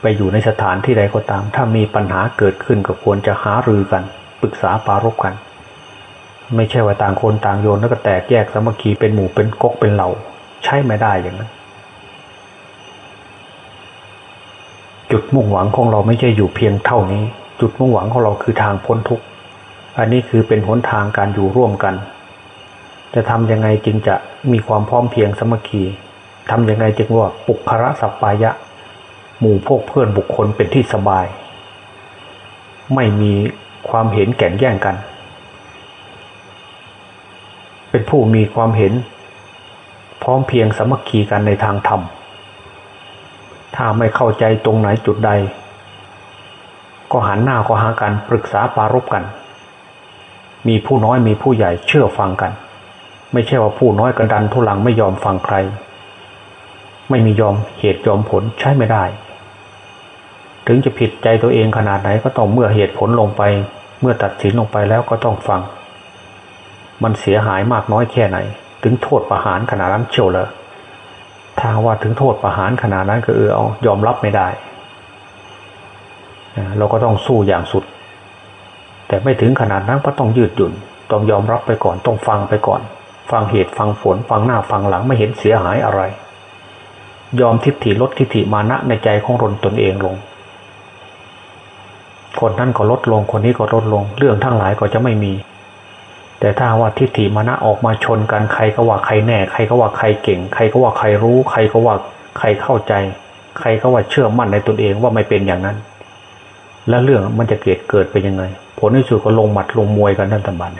ไปอยู่ในสถานที่ใดก็ตาม ถ้ามีปัญหาเกิดขึ้นก็ควรจะหารือกันปรึกษาปารบกัน ไม่ใช่ว่าต่างคนต่างโยนแล้วก็แตกแยกสามัคคีเป็นหมู่เป็นก๊กเป็นเหล่า ใช่ไม่ได้อย่างนั้น จุดมุ่งหวังของเราไม่ใช่อยู่เพียงเท่านี้ จุดมุ่งหวังของเราคือทางพ้นทุกข์อันนี้คือเป็นหนทางการอยู่ร่วมกัน จะทำยังไงจึงจะมีความพร้อมเพียงสมัคคีทำยังไงจึงว่าปุคระสัปปายะ หมู่พวกเพื่อนบุคคลเป็นที่สบาย ไม่มีความเห็นแก่งแย่งกัน เป็นผู้มีความเห็น พร้อมเพียงสมัคคีกันในทางธรรม ถ้าไม่เข้าใจตรงไหนจุดใด ก็หันหน้าก็หากันปรึกษาปารบกัน มีผู้น้อยมีผู้ใหญ่เชื่อฟังกัน ไม่ใช่ว่าผู้น้อยกันดันทุลังไม่ยอมฟังใคร ไม่มียอมเหตุยอมผลใช้ไม่ได้ ถึงจะผิดใจตัวเองขนาดไหนก็ต้องเมื่อเหตุผลลงไป เมื่อตัดสินลงไปแล้วก็ต้องฟัง มันเสียหายมากน้อยแค่ไหน ถึงโทษประหารขนาดนั้นเชียวเลย ถ้าว่าถึงโทษประหารขนาดนั้นก็เออเอายอมรับไม่ได้ เราก็ต้องสู้อย่างสุด แต่ไม่ถึงขนาดนั้นก็ต้องยืดหยุ่น ต้องยอมรับไปก่อน ต้องฟังไปก่อน ฟังเหตุฟังผลฟังหน้าฟังหลังไม่เห็นเสียหายอะไร ยอมทิฏฐิลดทิฏฐิมานะในใจของตนตนเองลง คนนั้นก็ลดลงคนนี้ก็ลดลง เรื่องทั้งหลายก็จะไม่มี แต่ถ้าว่าทิฏฐิมานะออกมาชนกันใครก็ว่าใครแน่ ใครก็ว่าใครเก่ง ใครก็ว่าใครรู้ ใครก็ว่าใครเข้าใจ ใครก็ว่าเชื่อมั่นในตนเองว่าไม่เป็นอย่างนั้น แล้วเรื่องมันจะเกิดเกิดไปยังไง ผลที่สุดก็ลงหมัดลงมวยกันท่านตบัน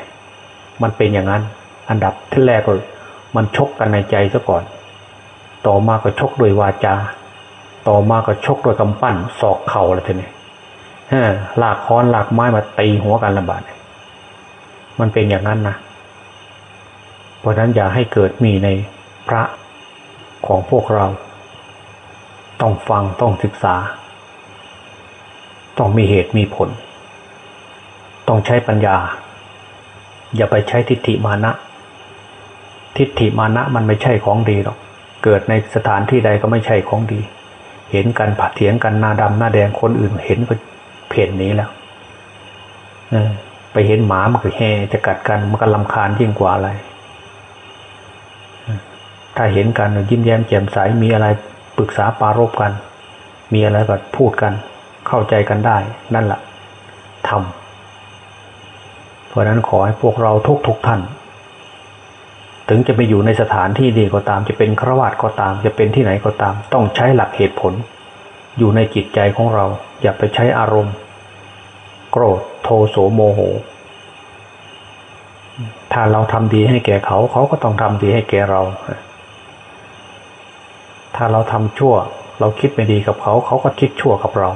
มันเป็นอย่างนั้น อันดับที่แรกก็มันชกกันในใจซะก่อน ต่อมาก็ชกโดยวาจา ต่อมาก็ชกโดยกำปั้นศอกเข่าอะไรทีนี้ลากค้อนลากไม้มาตีหัวกันลำบาก มันเป็นอย่างนั้นนะเพราะนั้นอย่าให้เกิดมีในพระของพวกเรา ต้องฟังต้องศึกษา ต้องมีเหตุมีผล ต้องใช้ปัญญา อย่าไปใช้ทิฏฐิมานะ ทิฏฐิมานะมันไม่ใช่ของดีหรอก เกิดในสถานที่ใดก็ไม่ใช่ของดี เห็นกันผัดเถียงกันหน้าดำหน้าแดงคนอื่นเห็นก็เพนนี้แล้ว ไปเห็นหมามันก็แห่จะกัดกันมันก็ลำคาญยิ่งกว่าอะไร ถ้าเห็นกันยิ้มแย้มแจ่มใสมีอะไรปรึกษาปารบกัน มีอะไรก็พูดกัน เข้าใจกันได้ นั่นแหละทำเพราะนั้นขอให้พวกเราทุกทุกท่าน ถึงจะไปอยู่ในสถานที่ดีก็ตาม จะเป็นครวาตก็ตาม จะเป็นที่ไหนก็ตาม ต้องใช้หลักเหตุผล อยู่ในจิตใจของเรา อย่าไปใช้อารมณ์ โกรธ โทโสโมโห ถ้าเราทำดีให้แก่เขา เขาก็ต้องทำดีให้แก่เรา ถ้าเราทำชั่ว เราคิดไม่ดีกับเขา เขาก็คิดชั่วกับเรา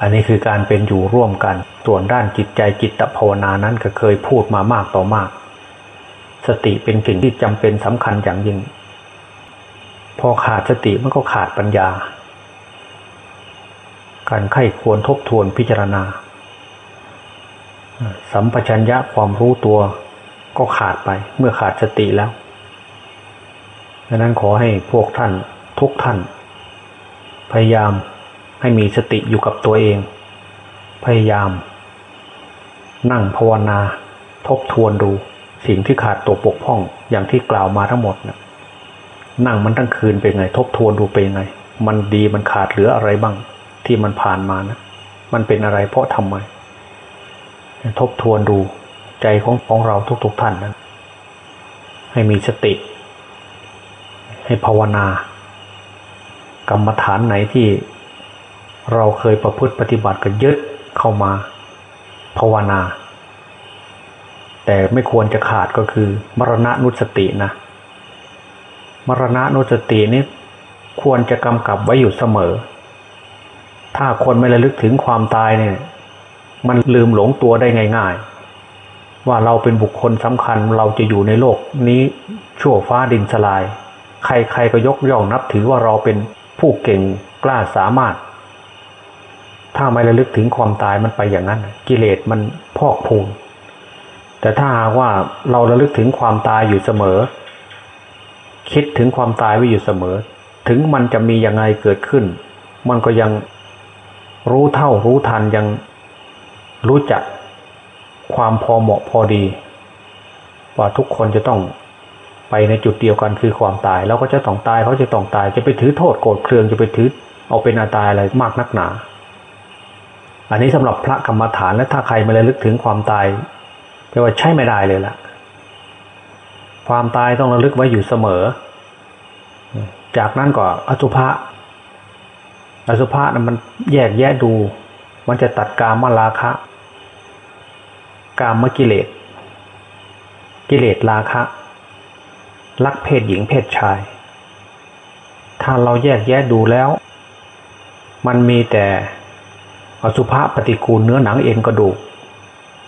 อันนี้คือการเป็นอยู่ร่วมกัน ส่วนด้านจิตใจจิตภาวนานั้นก็เคยพูดมามากต่อมาก สติเป็นสิ่งที่จำเป็นสำคัญอย่างยิ่ง พอขาดสติมันก็ขาดปัญญา การไข้ควรทบทวนพิจารณา สัมปชัญญะความรู้ตัวก็ขาดไปเมื่อขาดสติแล้วดังนั้นขอให้พวกท่านทุกท่าน พยายามให้มีสติอยู่กับตัวเอง พยายาม นั่งภาวนา ทบทวนดูสิ่งที่ขาดตัวปกพ่องอย่างที่กล่าวมาทั้งหมดนะนั่งมันทั้งคืนเป็นไง ทบทวนดูเป็นไง มันดีมันขาดเหลืออะไรบ้าง ที่มันผ่านมานะมันเป็นอะไรเพราะทำไม ทบทวนดูใจของของเราทุกๆท่านนั้น ให้มีสติ ให้ภาวนากรรมฐานไหนที่เราเคยประพฤติปฏิบัติก็ยึดเข้ามาภาวนา แต่ไม่ควรจะขาดก็คือ มรณะนุสตินะ มรณะนุสตินี้ควรจะกำกับไว้อยู่เสมอ ถ้าคนไม่ระลึกถึงความตายเนี่ย มันลืมหลงตัวได้ง่าย ๆ ว่าเราเป็นบุคคลสำคัญเราจะอยู่ในโลกนี้ชั่วฟ้าดินสลาย ใครๆก็ยกย่องนับถือว่าเราเป็นผู้เก่งกล้าสามารถ ถ้าไม่ระลึกถึงความตายมันไปอย่างนั้น กิเลสมันพอกพูนแต่ถ้าหากว่าเราระลึกถึงความตายอยู่เสมอ คิดถึงความตายไว้อยู่เสมอ ถึงมันจะมียังไงเกิดขึ้น มันก็ยัง รู้เท่ารู้ทันยังรู้จักความพอเหมาะพอดี ว่าทุกคนจะต้องไปในจุดเดียวกันคือความตายเราก็จะต้องตายเขาจะต้องตายจะไปถือโทษโกรธเคืองจะไปถือเอาเป็นอาตายอะไรมากนักหนา อันนี้สำหรับพระกรรมฐานและถ้าใครไม่ระลึกถึงความตายแปลว่าใช่ไม่ได้เลยล่ะ ความตายต้องระลึกไว้อยู่เสมอ จากนั้นก็อสุภะ อสุภะนะมันแยกแยะดู มันจะตัดกามราคะ กามกิเลส กิเลสราคะ รักเพศหญิงเพศชาย ถ้าเราแยกแยะดูแล้ว มันมีแต่อสุภะปฏิกูลเนื้อหนังเอ็นกระดูก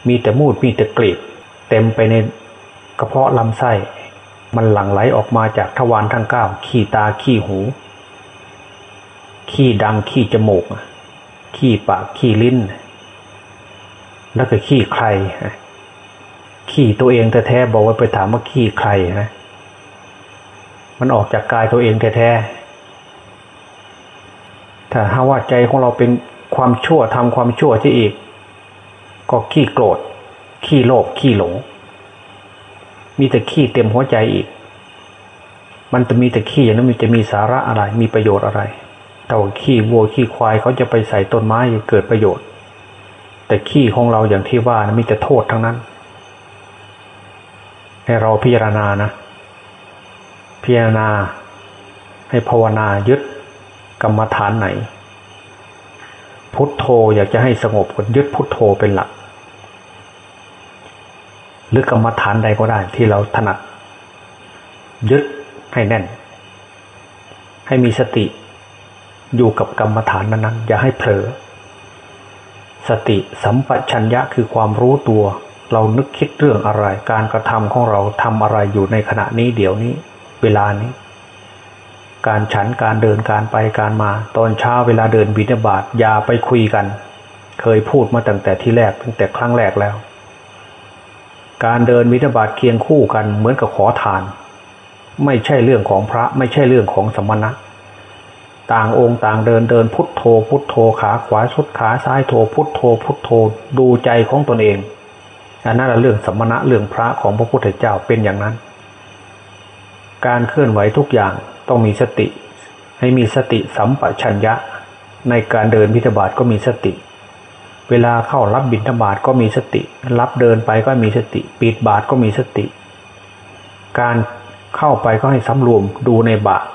มีแต่มูดมีแต่กรีดเต็มไปในกระเพาะลำไส้ มันหลั่งไหลออกมาจากทวารทั้งเก้า ขี้ตาขี้หู ขี้ดังขี้จมูก ขี้ปากขี้ลิ้น แล้วก็ขี้ใคร ขี้ตัวเองแท้ๆบอกว่าไปถามว่าขี้ใครนะมันออกจากกายตัวเองแท้ๆถ้าหาว่าใจของเราเป็นความชั่วทำความชั่วที่อีก ก็ขี้โกรธ ขี้โลภขี้หลง มีแต่ขี้เต็มหัวใจอีก มันจะมีแต่ขี้อย่างนั้นมันจะมีสาระอะไร มีประโยชน์อะไร แต่ว่าขี้วัวขี้ควายเขาจะไปใส่ต้นไม้เกิดประโยชน์ แต่ขี้ของเราอย่างที่ว่านะมีแต่โทษทั้งนั้น ให้เราพิจารณานะ พิจารณา ให้ภาวนายึดกรรมฐานไหน พุทโธอยากจะให้สงบก็ยึดพุทโธเป็นหลัก หรือกรรมฐานใดก็ได้ที่เราถนัด ยึดให้แน่น ให้มีสติ อยู่กับกรรมฐานนั้นๆอย่าให้เผลอ สติสัมปชัญญะคือความรู้ตัว เรานึกคิดเรื่องอะไร การกระทำของเราทำอะไรอยู่ในขณะนี้เดี๋ยวนี้ เวลานี้ การฉันการเดินการไปการมา ตอนเช้าเวลาเดินบิณฑบาตอย่าไปคุยกัน เคยพูดมาตั้งแต่ที่แรกตั้งแต่ครั้งแรกแล้ว การเดินบิณฑบาตเคียงคู่กันเหมือนกับขอทาน ไม่ใช่เรื่องของพระไม่ใช่เรื่องของสมณะ ต่างองค์ต่างเดินเดินพุทโธ พุทโธขาขวาสุดขาซ้ายโธพุทโธ พุทโธดูใจของตนเองอันนั้นเรื่องสมณะเรื่องพระของพระพุทธเจ้าเป็นอย่างนั้น การเคลื่อนไหวทุกอย่างต้องมีสติ ให้มีสติสัมปชัญญะ ในการเดินพิธบาตก็มีสติ เวลาเข้ารับบิณฑบาตก็มีสติ รับเดินไปก็มีสติปิดบาตก็มีสติ การเข้าไปก็ให้สำรวมดูในบาต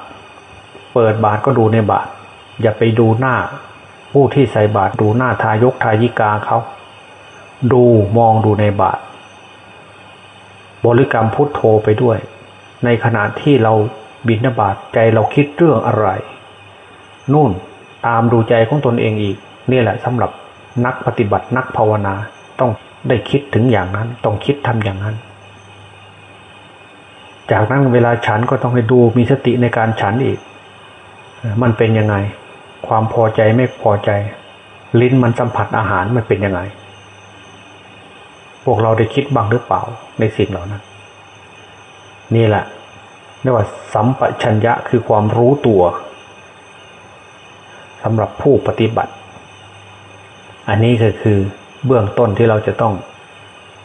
เปิดบาทก็ดูในบาท อย่าไปดูหน้า ผู้ที่ใส่บาทดูหน้าทายกทายิกาเขาดูมองดูในบาท บริกรรมพุทโธไปด้วย ในขณะที่เราบินบาตใจเราคิดเรื่องอะไร นู่นตามดูใจของตนเองอีก นี่แหละสำหรับนักปฏิบัตินักภาวนาต้องได้คิดถึงอย่างนั้น ต้องคิดทำอย่างนั้น จากนั้นเวลาฉันก็ต้องให้ดูมีสติในการฉันอีก มันเป็นยังไง ความพอใจไม่พอใจ ลิ้นมันสัมผัสอาหารมันเป็นยังไง พวกเราได้คิดบ้างหรือเปล่าในสิ่งเหล่านั้นนี่แหละเรียกว่าสัมปชัญญะคือความรู้ตัวสำหรับผู้ปฏิบัติ อันนี้ก็คือเบื้องต้นที่เราจะต้อง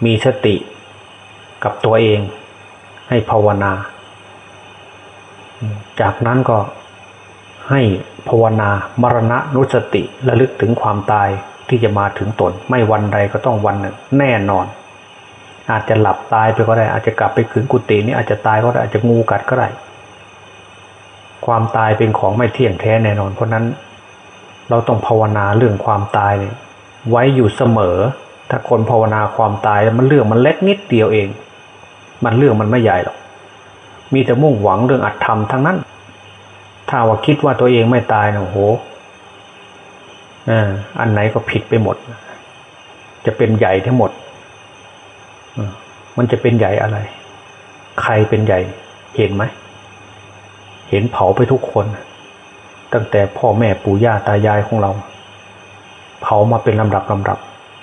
มีสติกับตัวเองให้ภาวนา จากนั้นก็ ให้ภาวนามรณะนุสติระลึกถึงความตายที่จะมาถึงตน ไม่วันใดก็ต้องวันหนึ่งแน่นอน อาจจะหลับตายไปก็ได้ อาจจะกลับไปคืนกุฏินี้อาจจะตายก็ได้อาจจะงูกัดก็ได้ความตายเป็นของไม่เที่ยงแท้แน่นอน เพราะนั้น เราต้องภาวนาเรื่องความตายเนี่ยไว้อยู่เสมอ ถ้าคนภาวนาความตายมันเรื่องมันเล็กนิดเดียวเอง มันเรื่องมันไม่ใหญ่หรอกมีแต่มุ่งหวังเรื่องอัตธรรมทั้งนั้น ถ้าว่าคิดว่าตัวเองไม่ตายนะโอ้โหอันไหนก็ผิดไปหมด จะเป็นใหญ่ทั้งหมด มันจะเป็นใหญ่อะไร ใครเป็นใหญ่ เห็นไหม เห็นเผาไปทุกคน ตั้งแต่พ่อแม่ปู่ย่าตายายของเรา เผามาเป็นลำดับลำดับ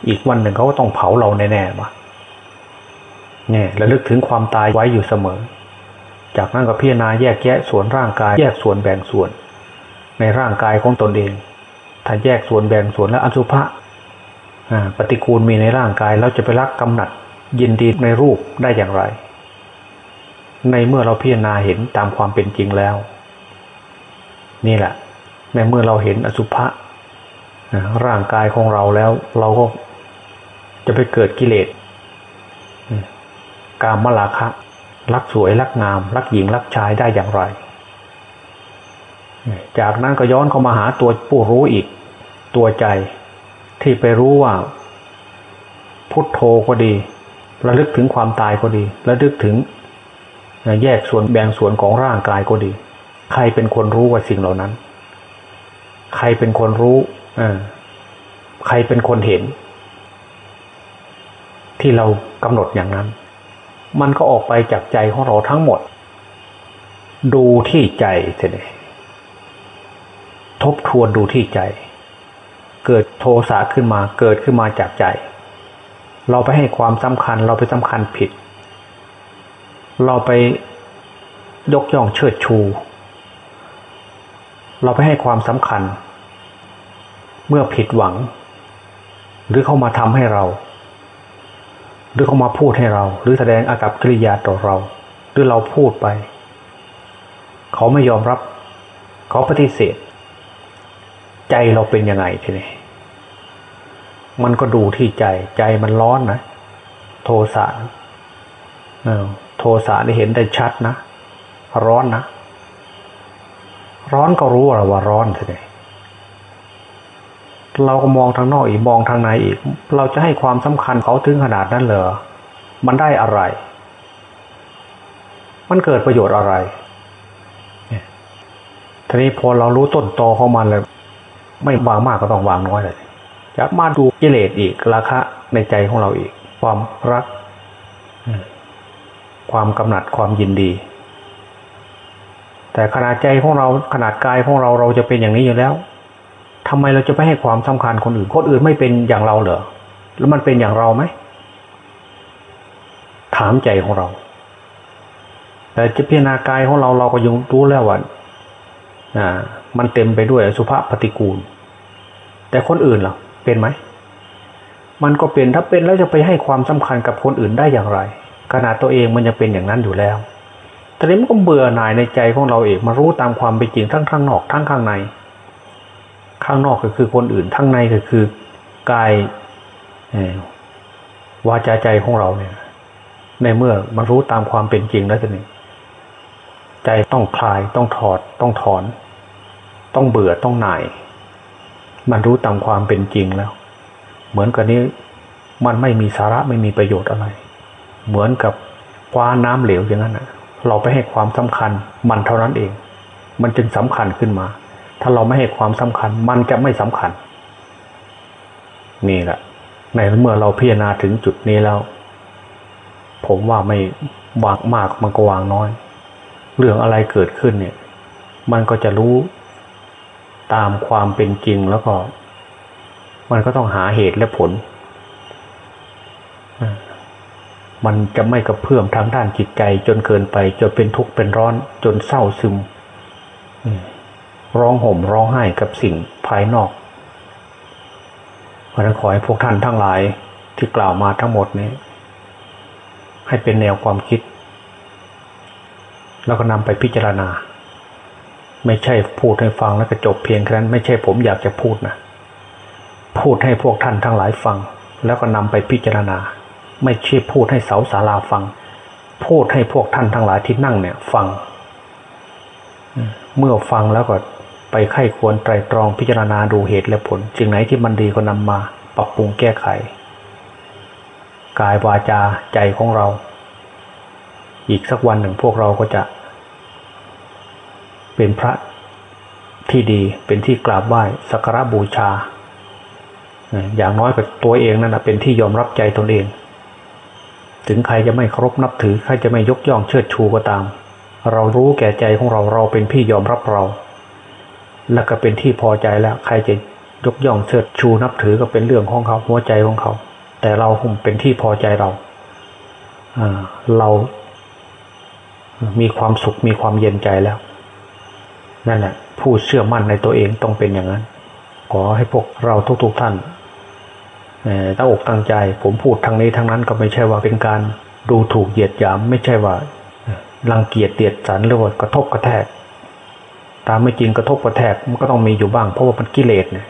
อีกวันหนึ่งเขาก็ต้องเผาเราแน่ๆมาเนี่ยระลึกถึงความตายไว้อยู่เสมอ จากนั้นก็พิจารณาแยกแยะส่วนร่างกาย แยกส่วนแบ่งส่วน ในร่างกายของตนเอง ถ้าแยกส่วนแบ่งส่วนและอสุภะปฏิกูลมีในร่างกายเราจะไปรักกำหนัดยินดีในรูปได้อย่างไร ในเมื่อเราพิจารณาเห็นตามความเป็นจริงแล้ว นี่แหละ ในเมื่อเราเห็นอสุภะร่างกายของเราแล้ว เราก็จะไปเกิดกิเลสกามลาคะ รักสวยรักงาม รักหญิงรักชายได้อย่างไร จากนั้นก็ย้อนเข้ามาหาตัวผู้รู้อีก ตัวใจที่ไปรู้ว่า พุทโธก็ดี ระลึกถึงความตายก็ดี ระลึกถึงแยกส่วนแบ่งส่วนของร่างกายก็ดี ใครเป็นคนรู้ว่าสิ่งเหล่านั้น ใครเป็นคนรู้ใครเป็นคนเห็น ที่เรากำหนดอย่างนั้น มันก็ออกไปจากใจของเราทั้งหมด ดูที่ใจเสียทบทวนดูที่ใจ เกิดโทสะขึ้นมาเกิดขึ้นมาจากใจ เราไปให้ความสำคัญเราไปสำคัญผิด เราไปยกย่องเชิดชู เราไปให้ความสำคัญ เมื่อผิดหวัง หรือเข้ามาทำให้เรา รือเขามาพูดให้เรา หรือแสดงอากับกิริยาต่อเรา หรือเราพูดไป เขาไม่ยอมรับ เขาปฏิเสธ ใจเราเป็นยังไงทีนี้มันก็ดูที่ใจใจมันร้อนนะโทสะโทสะได้เห็นได้ชัดนะ ร้อนนะ ร้อนก็รู้ว่าร้อนทีนี้ เราก็มองทางนอกอีกมองทางในอีก เราจะให้ความสำคัญเขาถึงขนาดนั้นเหรอมันได้อะไร มันเกิดประโยชน์อะไรทีนี้พอเรารู้ต้นตอของมันเลยไม่วางมากก็ต้องวางน้อยเลยจะมาดูกิเลสอีกราคะในใจของเราอีก ความรัก ความกำหนัดความยินดี แต่ขนาดใจของเราขนาดกายของเราเราจะเป็นอย่างนี้อยู่แล้ว ทำไมเราจะไปให้ความสำคัญคนอื่น คนอื่นไม่เป็นอย่างเราเหรอ แล้วมันเป็นอย่างเราไหม ถามใจของเรา แต่จะพิจารณากายของเราเราก็ยังรู้แล้วว่าอ่า มันเต็มไปด้วยสุภาพปฏิกูล แต่คนอื่นล่ะ เป็นไหม มันก็เป็นถ้าเป็นแล้วจะไปให้ความสำคัญกับคนอื่นได้อย่างไร ขนาดตัวเองมันยังเป็นอย่างนั้นอยู่แล้วแต่นี้มันก็เบื่อหน่ายในใจของเราเองมารู้ตามความเป็นจริงทั้งข้างนอกทั้งข้างใน ข้างนอกก็คือคนอื่นทั้งในก็คือกายวาจาใจของเราเนี่ย ในเมื่อมันรู้ตามความเป็นจริงแล้วจะนี่ใจต้องคลายต้องถอดต้องถอน ต้องเบื่อต้องหน่าย มันรู้ตามความเป็นจริงแล้ว เหมือนกับนี้มันไม่มีสาระไม่มีประโยชน์อะไร เหมือนกับคว้าน้ำเหลวอย่างนั้นนะเราไปให้ความสำคัญมันเท่านั้นเอง มันจึงสำคัญขึ้นมา ถ้าเราไม่ให้ความสำคัญ มันจะไม่สำคัญ นี่แหละ ในเมื่อเราพิจารณาถึงจุดนี้แล้ว ผมว่าไม่วางมากมันก็วางน้อย เรื่องอะไรเกิดขึ้นเนี่ย มันก็จะรู้ตามความเป็นจริงแล้วก็ มันก็ต้องหาเหตุและผล มันจะไม่กระเพื่อมทางด้านจิตใจจนเกินไปจนเป็นทุกข์เป็นร้อนจนเศร้าซึม ร้องห่มร้องไห้กับสิ่งภายนอกเพราะนั้นขอให้พวกท่านทั้งหลายที่กล่าวมาทั้งหมดนี้ ให้เป็นแนวความคิด แล้วก็นำไปพิจารณา ไม่ใช่พูดให้ฟังแล้วก็จบเพียงแค่นั้น ไม่ใช่ผมอยากจะพูดนะพูดให้พวกท่านทั้งหลายฟัง แล้วก็นำไปพิจารณา ไม่ใช่พูดให้เสาศาลาฟัง พูดให้พวกท่านทั้งหลายที่นั่งเนี่ย ฟัง เมื่อฟังแล้วก็ ไปไข้ควรไตรตรองพิจารณาดูเหตุและผลสิ่งไหนที่มันดีก็นำมาปรับปรุงแก้ไข กายวาจาใจของเรา อีกสักวันหนึ่งพวกเราก็จะ เป็นพระที่ดีเป็นที่กราบไหว้สักการะบูชา อย่างน้อยกับตัวเองนั่นนะเป็นที่ยอมรับใจตนเอง ถึงใครจะไม่เคารพนับถือใครจะไม่ยกย่องเชิดชูก็ตาม เรารู้แก่ใจของเราเราเป็นพี่ยอมรับเรา และก็เป็นที่พอใจแล้ว ใครจะยกย่องเชิดชูนับถือก็เป็นเรื่องของเขาหัวใจของเขา แต่เราคงเป็นที่พอใจเราเรามีความสุขมีความเย็นใจแล้ว นั่นแหละผู้เชื่อมั่นในตัวเองต้องเป็นอย่างนั้น ขอให้พวกเราทุก ๆท่านตั้งอกตั้งใจ ผมพูดทางนี้ทางนั้นก็ไม่ใช่ว่าเป็นการดูถูกเหยียดหยาม ไม่ใช่ว่ารังเกียจเดียดสันหรือว่ากระทบกระแทก ตามไม่จริงกระทบกระแทกมันก็ต้องมีอยู่บ้าง เพราะว่ามันกิเลสเนี่ย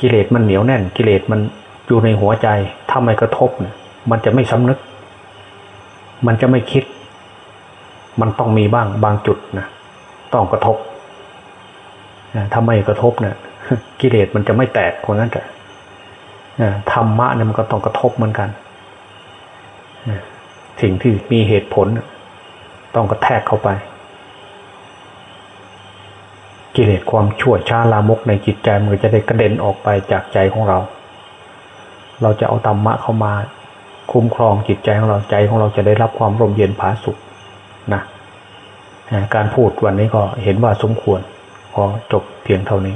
กิเลสมันเหนียวแน่น กิเลสมันอยู่ในหัวใจถ้าไม่กระทบเนี่ยมันจะไม่สำนึก มันจะไม่คิด มันต้องมีบ้างบางจุดนะต้องกระทบถ้าไม่กระทบเนี่ยกิเลสมันจะไม่แตกคนนั้นแต่ธรรมะเนี่ยมันก็ต้องกระทบเหมือนกันสิ่งที่มีเหตุผล ต้องกระแทกเข้าไป กิเลสความชั่วช้าลามกในจิตใจมันจะได้กระเด็นออกไปจากใจของเรา เราจะเอาธรรมะเข้ามา คุ้มครองจิตใจของเราใจของเราจะได้รับความร่มเย็นผาสุขนะการพูดวันนี้ก็เห็นว่าสมควร ขอจบเพียงเท่านี้